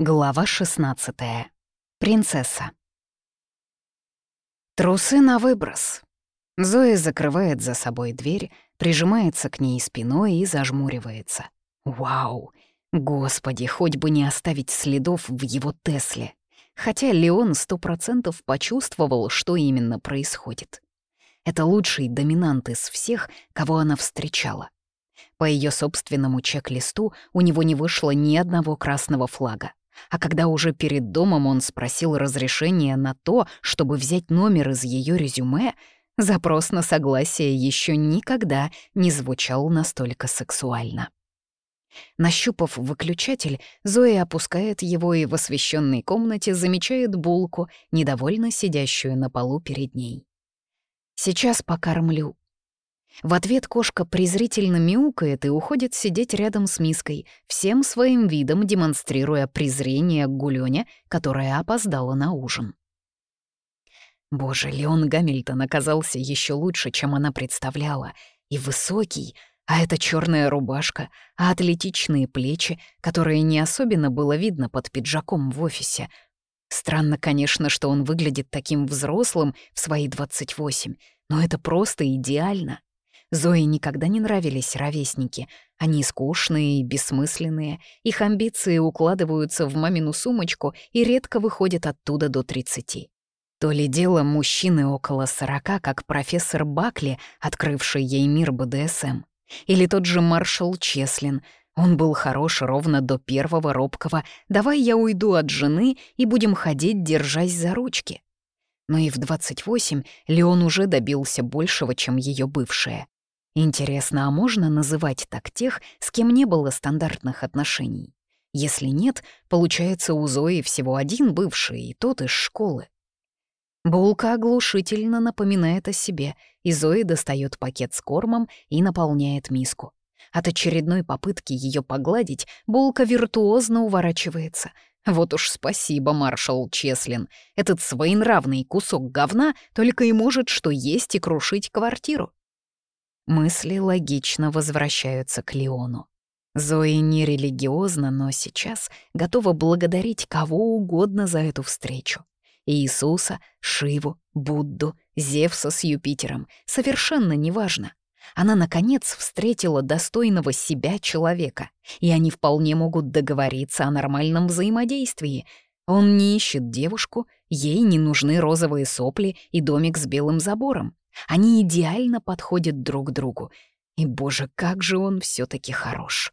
Глава 16. Принцесса. Трусы на выброс. Зоя закрывает за собой дверь, прижимается к ней спиной и зажмуривается. Вау! Господи, хоть бы не оставить следов в его Тесле. Хотя Леон сто процентов почувствовал, что именно происходит. Это лучший доминант из всех, кого она встречала. По ее собственному чек-листу у него не вышло ни одного красного флага. А когда уже перед домом он спросил разрешения на то, чтобы взять номер из ее резюме, запрос на согласие еще никогда не звучал настолько сексуально. Нащупав выключатель, Зоя опускает его и в освещенной комнате замечает булку, недовольно сидящую на полу перед ней. «Сейчас покормлю», в ответ кошка презрительно мяукает и уходит сидеть рядом с миской, всем своим видом демонстрируя презрение к Гулёне, которая опоздала на ужин. Боже, Леон Гамильтон оказался еще лучше, чем она представляла. И высокий, а это черная рубашка, а атлетичные плечи, которые не особенно было видно под пиджаком в офисе. Странно, конечно, что он выглядит таким взрослым в свои 28, но это просто идеально. Зое никогда не нравились ровесники. Они скучные и бессмысленные, их амбиции укладываются в мамину сумочку и редко выходят оттуда до 30. То ли дело мужчины около 40, как профессор Бакли, открывший ей мир БДСМ. Или тот же маршал Чеслин. Он был хорош ровно до первого робкого «давай я уйду от жены и будем ходить, держась за ручки». Но и в 28 Леон уже добился большего, чем ее бывшая. Интересно, а можно называть так тех, с кем не было стандартных отношений? Если нет, получается у Зои всего один бывший, и тот из школы. Булка оглушительно напоминает о себе, и Зои достает пакет с кормом и наполняет миску. От очередной попытки ее погладить Булка виртуозно уворачивается. Вот уж спасибо, маршал Чеслин. Этот своенравный кусок говна только и может что есть и крушить квартиру. Мысли логично возвращаются к Леону. Зои не религиозна, но сейчас готова благодарить кого угодно за эту встречу. Иисуса, Шиву, Будду, Зевса с Юпитером — совершенно неважно. Она, наконец, встретила достойного себя человека, и они вполне могут договориться о нормальном взаимодействии. Он не ищет девушку, ей не нужны розовые сопли и домик с белым забором. Они идеально подходят друг другу. И, боже, как же он все таки хорош.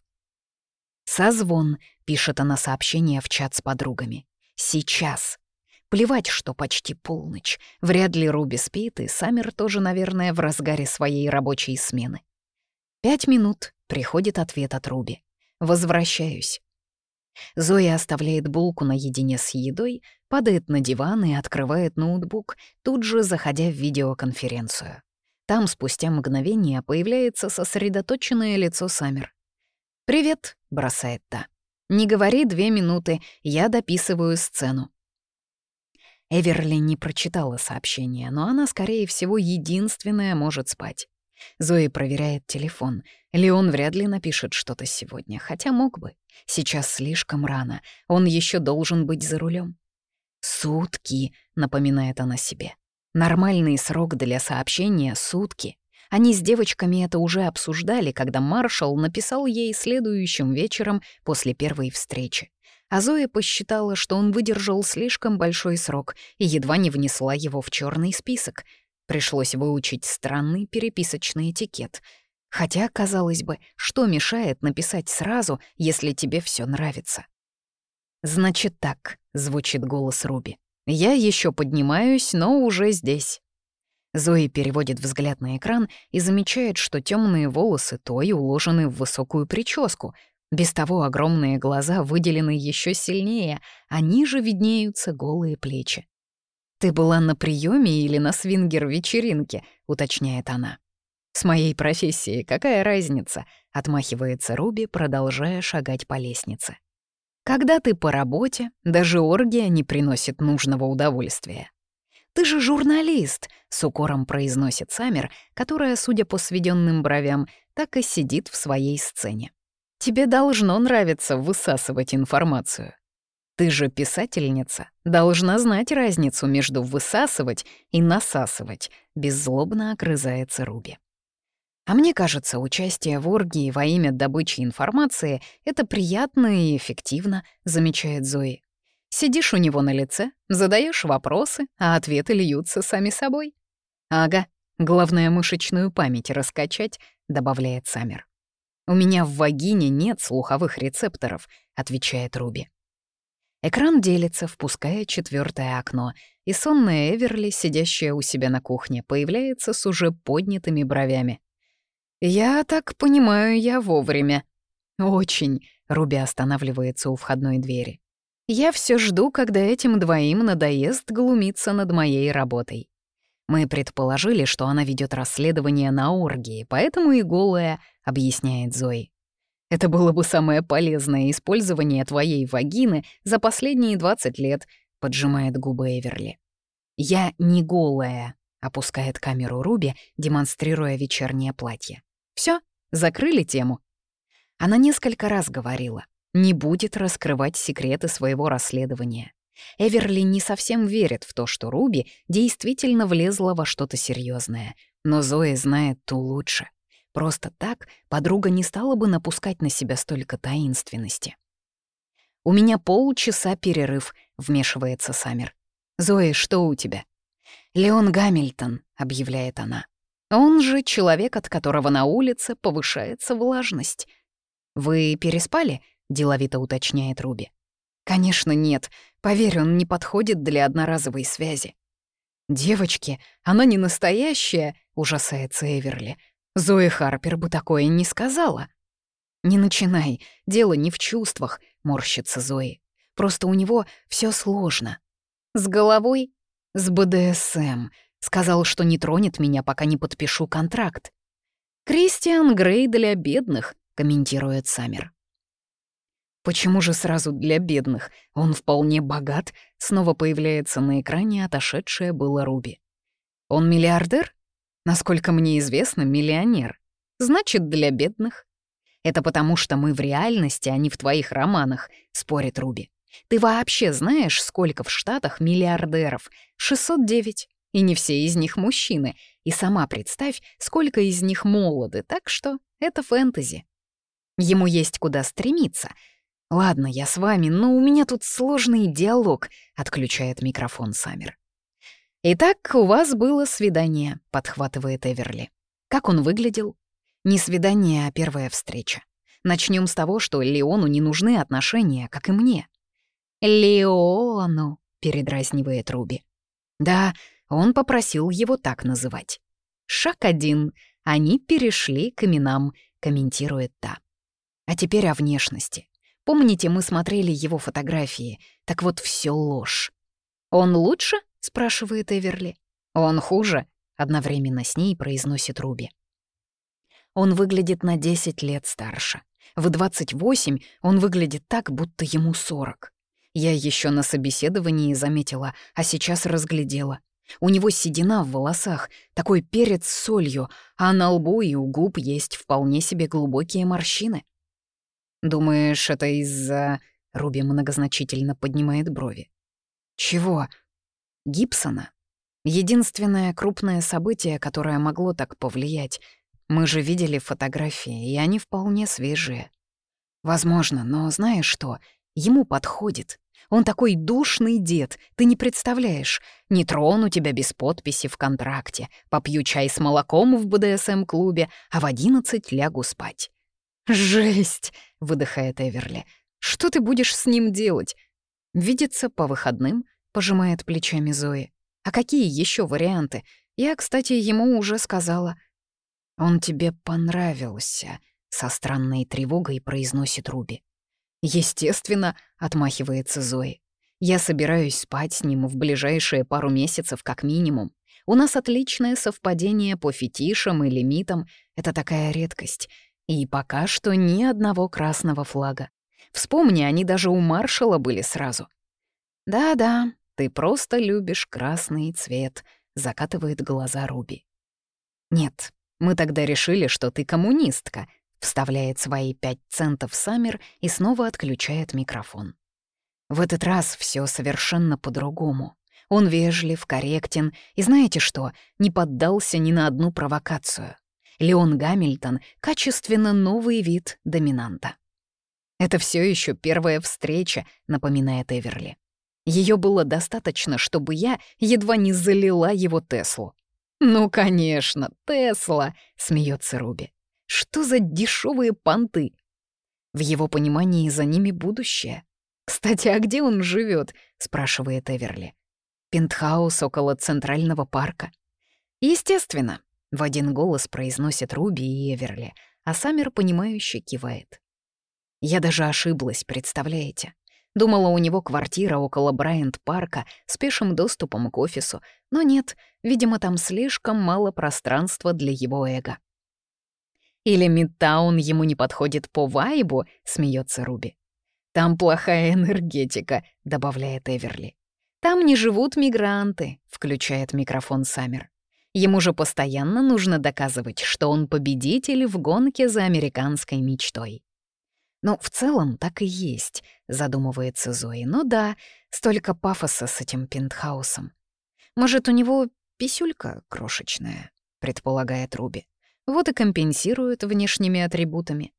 «Созвон», — пишет она сообщение в чат с подругами. «Сейчас». Плевать, что почти полночь. Вряд ли Руби спит, и Саммер тоже, наверное, в разгаре своей рабочей смены. Пять минут. Приходит ответ от Руби. «Возвращаюсь». Зоя оставляет булку наедине с едой, падает на диван и открывает ноутбук, тут же заходя в видеоконференцию. Там спустя мгновение появляется сосредоточенное лицо Саммер. «Привет», — бросает та. «Не говори две минуты, я дописываю сцену». Эверли не прочитала сообщение, но она, скорее всего, единственная может спать. Зои проверяет телефон. Леон вряд ли напишет что-то сегодня, хотя мог бы. Сейчас слишком рано, он еще должен быть за рулем. «Сутки», — напоминает она себе. «Нормальный срок для сообщения — сутки». Они с девочками это уже обсуждали, когда маршал написал ей следующим вечером после первой встречи. А Зоя посчитала, что он выдержал слишком большой срок и едва не внесла его в черный список. Пришлось выучить странный переписочный этикет. Хотя, казалось бы, что мешает написать сразу, если тебе все нравится? «Значит так», — звучит голос Руби. «Я еще поднимаюсь, но уже здесь». Зои переводит взгляд на экран и замечает, что темные волосы той уложены в высокую прическу. Без того огромные глаза выделены еще сильнее, а ниже виднеются голые плечи. «Ты была на приеме или на свингер-вечеринке?» — уточняет она. «С моей профессией какая разница?» — отмахивается Руби, продолжая шагать по лестнице. «Когда ты по работе, даже оргия не приносит нужного удовольствия». «Ты же журналист», — с укором произносит Саммер, которая, судя по сведенным бровям, так и сидит в своей сцене. «Тебе должно нравиться высасывать информацию». Ты же писательница, должна знать разницу между высасывать и насасывать, беззлобно огрызается Руби. А мне кажется, участие в оргии во имя добычи информации — это приятно и эффективно, замечает Зои. Сидишь у него на лице, задаешь вопросы, а ответы льются сами собой. Ага, главное мышечную память раскачать, добавляет Саммер. У меня в вагине нет слуховых рецепторов, отвечает Руби. Экран делится, впуская четвертое окно, и сонная Эверли, сидящая у себя на кухне, появляется с уже поднятыми бровями. «Я так понимаю, я вовремя». «Очень», — Руби останавливается у входной двери. «Я все жду, когда этим двоим надоест глумиться над моей работой». Мы предположили, что она ведет расследование на оргии, поэтому и голая, объясняет Зои. Это было бы самое полезное использование твоей вагины за последние 20 лет, поджимает губы Эверли. Я не голая, опускает камеру Руби, демонстрируя вечернее платье. Все, закрыли тему. Она несколько раз говорила, не будет раскрывать секреты своего расследования. Эверли не совсем верит в то, что Руби действительно влезла во что-то серьезное, но Зоя знает ту лучше — Просто так подруга не стала бы напускать на себя столько таинственности. «У меня полчаса перерыв», — вмешивается Саммер. «Зои, что у тебя?» «Леон Гамильтон», — объявляет она. «Он же человек, от которого на улице повышается влажность». «Вы переспали?» — деловито уточняет Руби. «Конечно нет. Поверь, он не подходит для одноразовой связи». «Девочки, она не настоящая», — ужасается Эверли. Зои Харпер бы такое не сказала. «Не начинай, дело не в чувствах», — морщится Зои. «Просто у него все сложно. С головой? С БДСМ. Сказал, что не тронет меня, пока не подпишу контракт. «Кристиан Грей для бедных», — комментирует Саммер. Почему же сразу для бедных? Он вполне богат, снова появляется на экране отошедшая была Руби. Он миллиардер? Насколько мне известно, миллионер. Значит, для бедных. Это потому, что мы в реальности, а не в твоих романах, спорит Руби. Ты вообще знаешь, сколько в Штатах миллиардеров? 609. И не все из них мужчины. И сама представь, сколько из них молоды, так что это фэнтези. Ему есть куда стремиться. Ладно, я с вами, но у меня тут сложный диалог, отключает микрофон Саммер. «Итак, у вас было свидание», — подхватывает Эверли. «Как он выглядел?» «Не свидание, а первая встреча. Начнем с того, что Леону не нужны отношения, как и мне». «Леону», — передразнивает Руби. «Да, он попросил его так называть». «Шаг один. Они перешли к именам», — комментирует та. А теперь о внешности. Помните, мы смотрели его фотографии? Так вот, все ложь. Он лучше? — спрашивает Эверли. «Он хуже», — одновременно с ней произносит Руби. Он выглядит на 10 лет старше. В 28 он выглядит так, будто ему 40. Я еще на собеседовании заметила, а сейчас разглядела. У него седина в волосах, такой перец с солью, а на лбу и у губ есть вполне себе глубокие морщины. «Думаешь, это из-за...» — Руби многозначительно поднимает брови. «Чего?» Гибсона. Единственное крупное событие, которое могло так повлиять. Мы же видели фотографии, и они вполне свежие. Возможно, но знаешь что? Ему подходит. Он такой душный дед, ты не представляешь. Не трону тебя без подписи в контракте, попью чай с молоком в БДСМ-клубе, а в одиннадцать лягу спать. «Жесть!» — выдыхает Эверли. «Что ты будешь с ним делать? Видеться по выходным, — пожимает плечами Зои. «А какие еще варианты? Я, кстати, ему уже сказала». «Он тебе понравился», — со странной тревогой произносит Руби. «Естественно», — отмахивается Зои. «Я собираюсь спать с ним в ближайшие пару месяцев как минимум. У нас отличное совпадение по фетишам и лимитам. Это такая редкость. И пока что ни одного красного флага. Вспомни, они даже у маршала были сразу. Да-да, «Ты просто любишь красный цвет», — закатывает глаза Руби. «Нет, мы тогда решили, что ты коммунистка», — вставляет свои пять центов Саммер и снова отключает микрофон. В этот раз все совершенно по-другому. Он вежлив, корректен и, знаете что, не поддался ни на одну провокацию. Леон Гамильтон — качественно новый вид доминанта. «Это все еще первая встреча», — напоминает Эверли. Ее было достаточно, чтобы я едва не залила его Теслу. «Ну, конечно, Тесла!» — смеется Руби. «Что за дешевые понты?» В его понимании за ними будущее. «Кстати, а где он живет? спрашивает Эверли. «Пентхаус около Центрального парка». «Естественно», — в один голос произносит Руби и Эверли, а Саммер, понимающе кивает. «Я даже ошиблась, представляете? Думала, у него квартира около Брайант-парка с пешим доступом к офису, но нет, видимо, там слишком мало пространства для его эго. «Или Мидтаун ему не подходит по вайбу?» — смеется Руби. «Там плохая энергетика», — добавляет Эверли. «Там не живут мигранты», — включает микрофон Саммер. Ему же постоянно нужно доказывать, что он победитель в гонке за американской мечтой. «Ну, в целом так и есть», — задумывается Зои. «Ну да, столько пафоса с этим пентхаусом. Может, у него писюлька крошечная», — предполагает Руби. «Вот и компенсирует внешними атрибутами.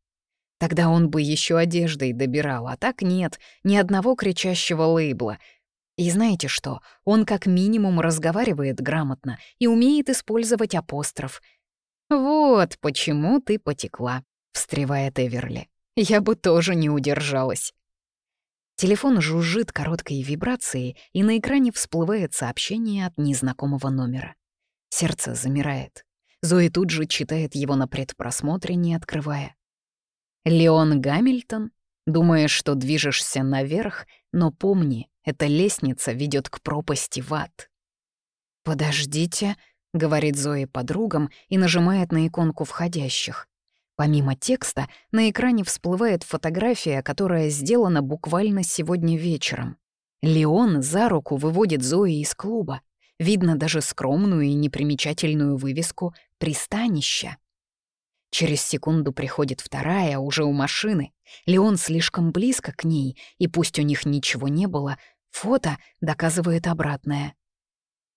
Тогда он бы еще одеждой добирал, а так нет, ни одного кричащего лейбла. И знаете что, он как минимум разговаривает грамотно и умеет использовать апостроф. «Вот почему ты потекла», — встревает Эверли. «Я бы тоже не удержалась». Телефон жужжит короткой вибрацией, и на экране всплывает сообщение от незнакомого номера. Сердце замирает. Зои тут же читает его на предпросмотре, не открывая. Леон Гамильтон, думаешь, что движешься наверх, но помни, эта лестница ведет к пропасти в ад. «Подождите», — говорит Зои подругам и нажимает на иконку входящих. Помимо текста, на экране всплывает фотография, которая сделана буквально сегодня вечером. Леон за руку выводит Зои из клуба. Видно даже скромную и непримечательную вывеску «Пристанище». Через секунду приходит вторая, уже у машины. Леон слишком близко к ней, и пусть у них ничего не было, фото доказывает обратное.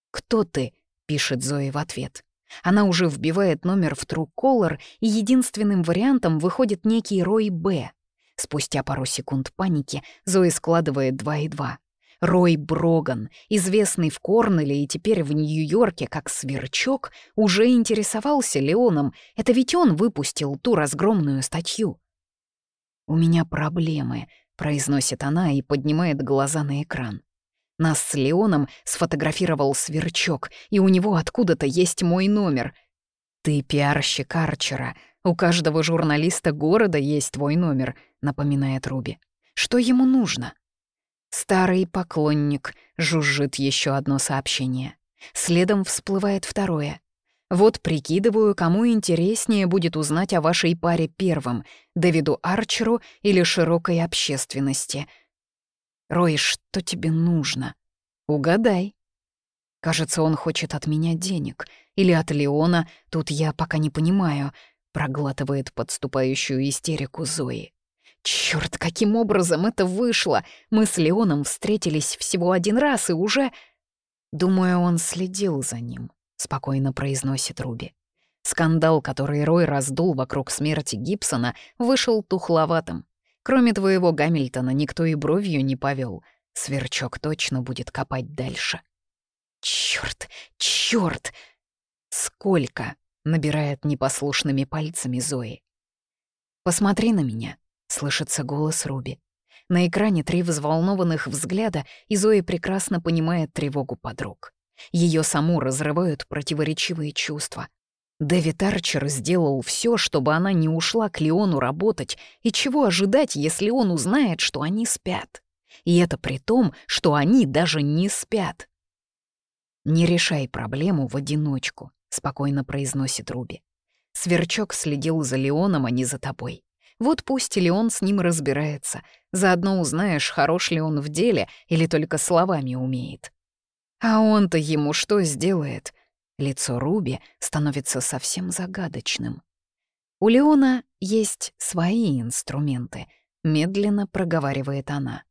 «Кто ты?» — пишет Зои в ответ. Она уже вбивает номер в Truecaller, и единственным вариантом выходит некий Рой Б. Спустя пару секунд паники Зои складывает два и два. Рой Броган, известный в Корнеле и теперь в Нью-Йорке как Сверчок, уже интересовался Леоном. Это ведь он выпустил ту разгромную статью. «У меня проблемы», — произносит она и поднимает глаза на экран. Нас с Леоном сфотографировал Сверчок, и у него откуда-то есть мой номер. «Ты пиарщик Арчера. У каждого журналиста города есть твой номер», — напоминает Руби. «Что ему нужно?» Старый поклонник, жужжит еще одно сообщение. Следом всплывает второе. Вот прикидываю, кому интереснее будет узнать о вашей паре первым, Дэвиду Арчеру или широкой общественности. Рой, что тебе нужно? Угадай. Кажется, он хочет от меня денег. Или от Леона, тут я пока не понимаю, проглатывает подступающую истерику Зои. Черт, каким образом это вышло? Мы с Леоном встретились всего один раз и уже... Думаю, он следил за ним, спокойно произносит Руби. Скандал, который Рой раздул вокруг смерти Гибсона, вышел тухловатым. Кроме твоего Гамильтона никто и бровью не повел. Сверчок точно будет копать дальше. Черт, черт! Сколько? набирает непослушными пальцами Зои. Посмотри на меня. — слышится голос Руби. На экране три взволнованных взгляда, и Зои прекрасно понимает тревогу подруг. Ее саму разрывают противоречивые чувства. Дэвид Арчер сделал все, чтобы она не ушла к Леону работать, и чего ожидать, если он узнает, что они спят? И это при том, что они даже не спят. «Не решай проблему в одиночку», — спокойно произносит Руби. Сверчок следил за Леоном, а не за тобой. Вот пусть ли он с ним разбирается. Заодно узнаешь, хорош ли он в деле или только словами умеет. А он-то ему что сделает? Лицо Руби становится совсем загадочным. У Леона есть свои инструменты, медленно проговаривает она.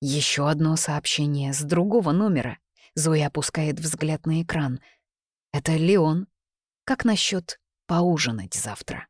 Еще одно сообщение с другого номера. Зоя опускает взгляд на экран. Это Леон. Как насчет поужинать завтра?